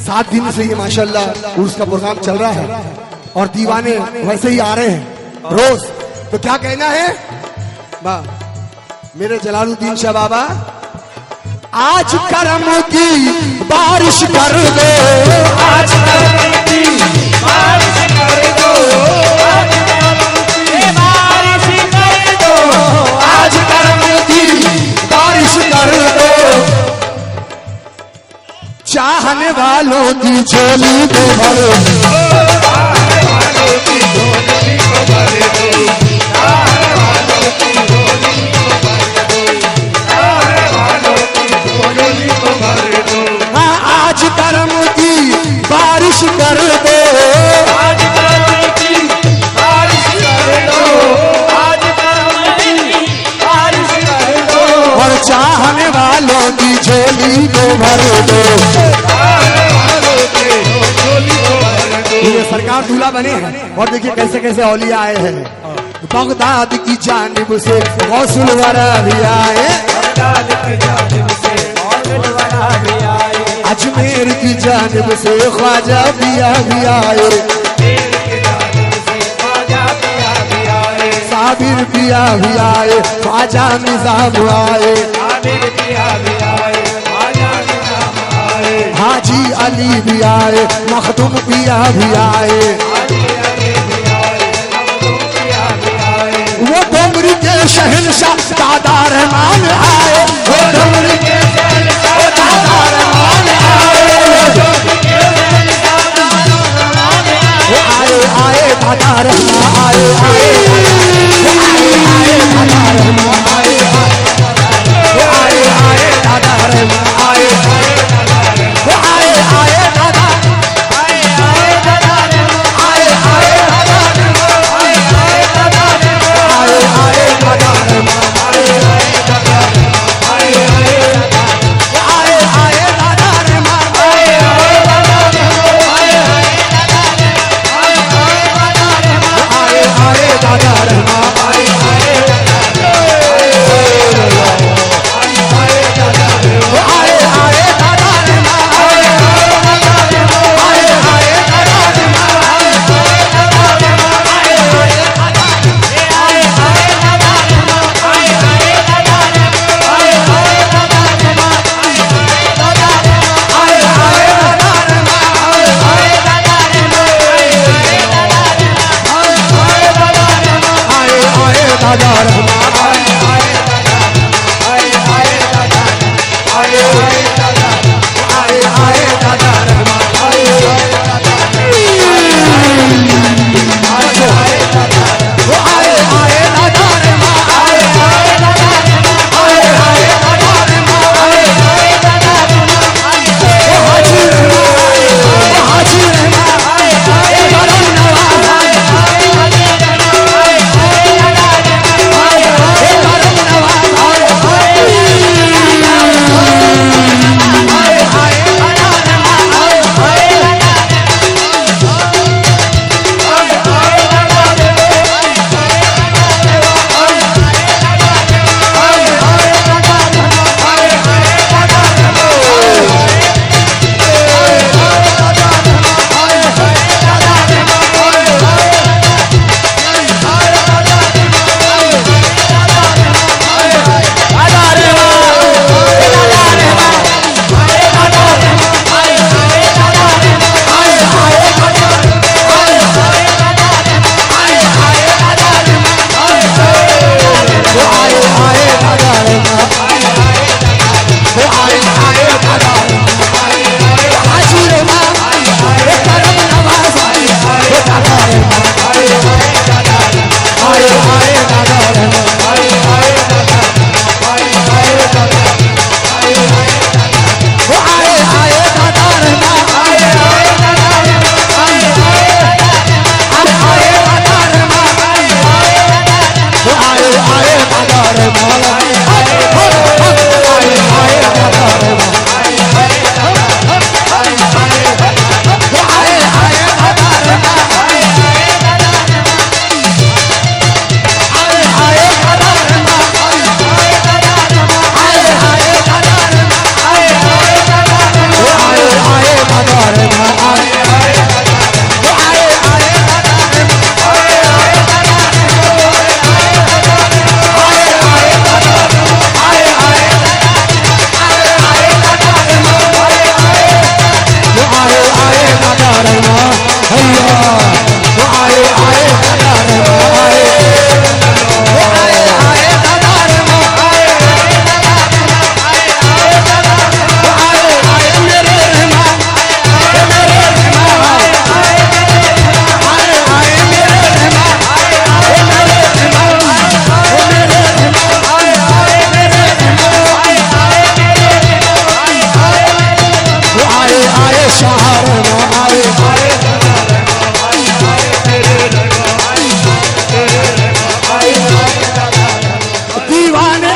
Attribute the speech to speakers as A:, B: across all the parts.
A: सात दिन से ये माशाल्लाह उर्स का प्रोग्राम चल रहा है और दीवाने वैसे ही आ रहे हैं। रोज तो क्या कहना है? बा, मेरे जलालुद्दीन शाह बाबा, आज करम की बारिश कर दो। आज करम की बारिश कर दो। चाहने वालों की झोली को भरो। हाँ, बने। हैं और देखिए कैसे कैसे औलिया आए हैं। बगदाद की जानिब से गौसुल वरा भी आए। अजमेर की जानिब से ख्वाजा पिया भी आए। साबिर पिया भी आए, ख्वाजा निज़ाम आए। हाजी अली भी आए, मखदूम पिया भी आए।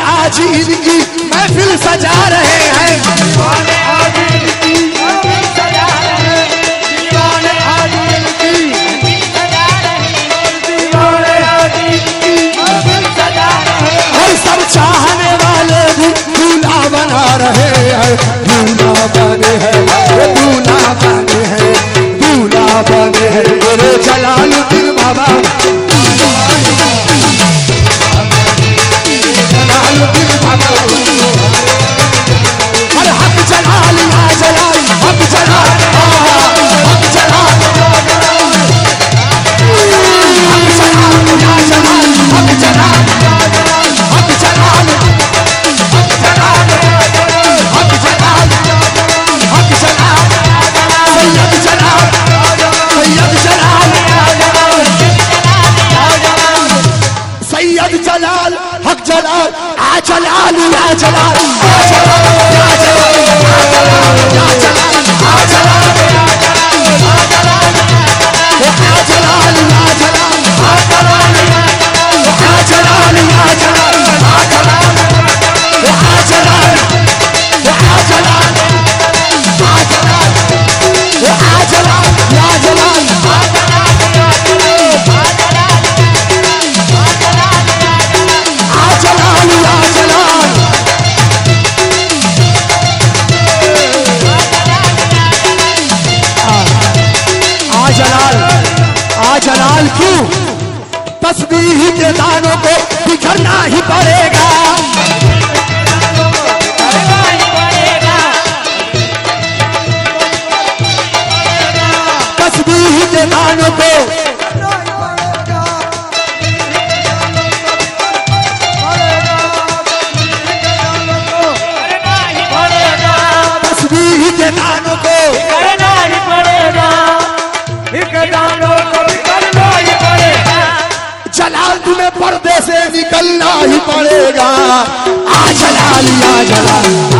A: आज इनकी महफिल सजा रहे हैं।
B: दीवाने आज इनकी महफिल सजा रहे दीवाने आज इनकी दीवाने आज इनकी महफिल सजा रहे
A: और सब चाहने वाले भी दूल्हा बना रहे हैं। दूल्हा बने हैं दूल्हा बने हैं दूल्हा बने हैं। मेरे जलालुद्दीन बाबा। चला जलाल क्यों? तस्वीर के दानों को बिखरना ही पड़ेगा। तस्वीर के दानों को
B: करना ही पड़ेगा।
A: आ जला लिया जला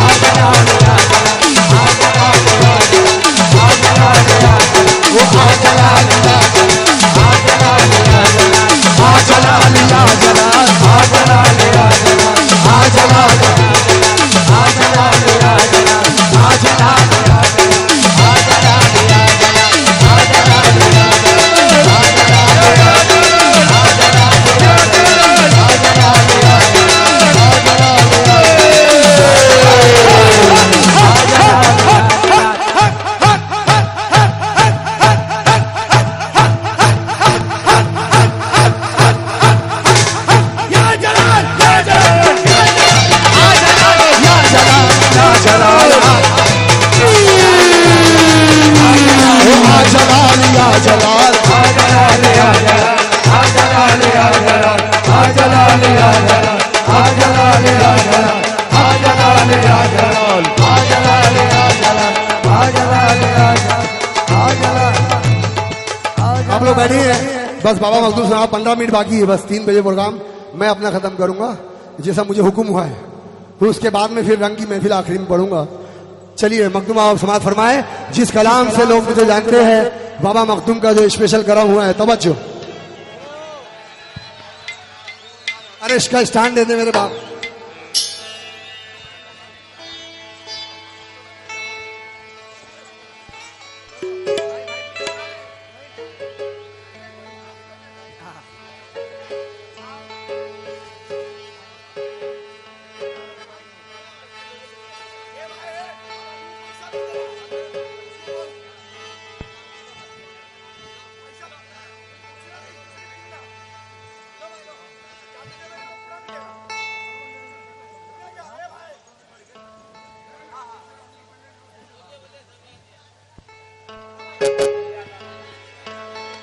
A: बैठे हैं। बस बाबा मखदूम साहब, पंद्रह मिनट बाकी है, बस तीन बजे प्रोग्राम। मैं अपना खत्म करूँगा। जैसा मुझे हुक्म हुआ है। फिर उसके बाद में फिर रंग की महफिल आखिरी में पढ़ूँगा। चलिए, मखदूम आप समाज फरमाए। जिस कलाम से लोग मुझे जानते हैं, बाबा मखदूम का जो स्पेशल करा हुआ है, तवज्जो। अरे, इसका स्टैंड दे दे मेरे बाप।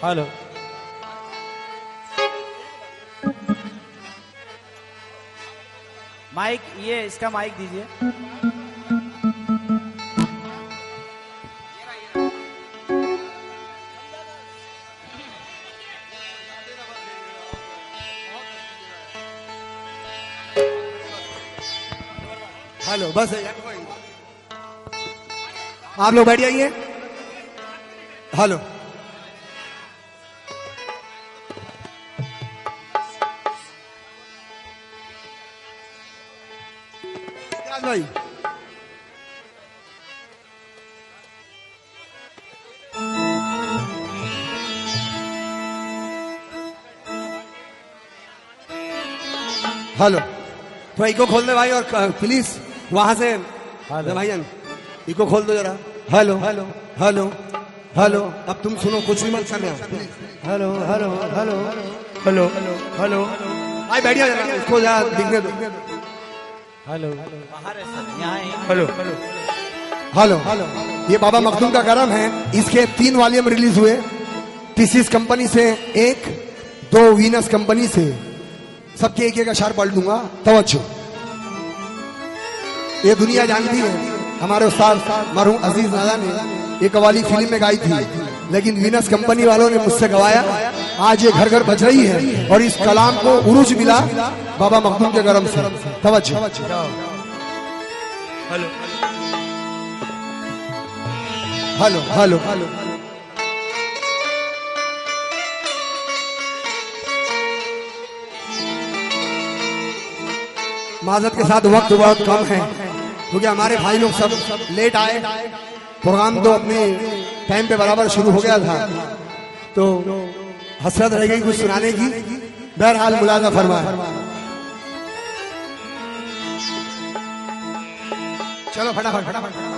B: हेलो। माइक ये इसका माइक दीजिए।
A: हेलो बस आप लोग बैठ जाइए। हेलो। हेलो। तो इको खोल दे भाई और प्लीज़ वहाँ से भाईजान इको खोल दो जरा। Hello hello. Hello hello. अब तुम सुनो कुछ भी मत करना।
B: Hello hello hello. Hello hello.
A: भाई बैठिए जरा इसको जरा दिखने दो।
B: हेलो। हेलो।
A: हेलो। हेलो। ये बाबा मखदूम का गरम है। इसके तीन वॉल्यूम रिलीज़ हुए। टीसीस कंपनी से एक दो वीनस कंपनी से। सबके एक एक अशार पढ़ दूँगा तवज्जो। ये दुनिया जानती है, हमारे उस्ताद मरहूम अज़ीज़ नादा ने ये कवाली फ़िल्म में गाई थी, लेकिन वीनस कंपनी वालों ने मुझसे गवाया, आज ये घर घर बज रही है और इस कलाम को उरूज मिला बाबा मखदूम के गरम से। तवज्जो।
B: Hello
A: hello. हेलो। हेलो। माजत के साथ वक्त बहुत कम है। क्योंकि हमारे भाई लोग सब लेट आए। प्रोग्राम तो अपने टाइम पे बराबर शुरू हो गया था। तो हसरत रह गई कुछ सुनाने की। बहरहाल मुलाजा फरमा। चलो फटाफट फटाफट।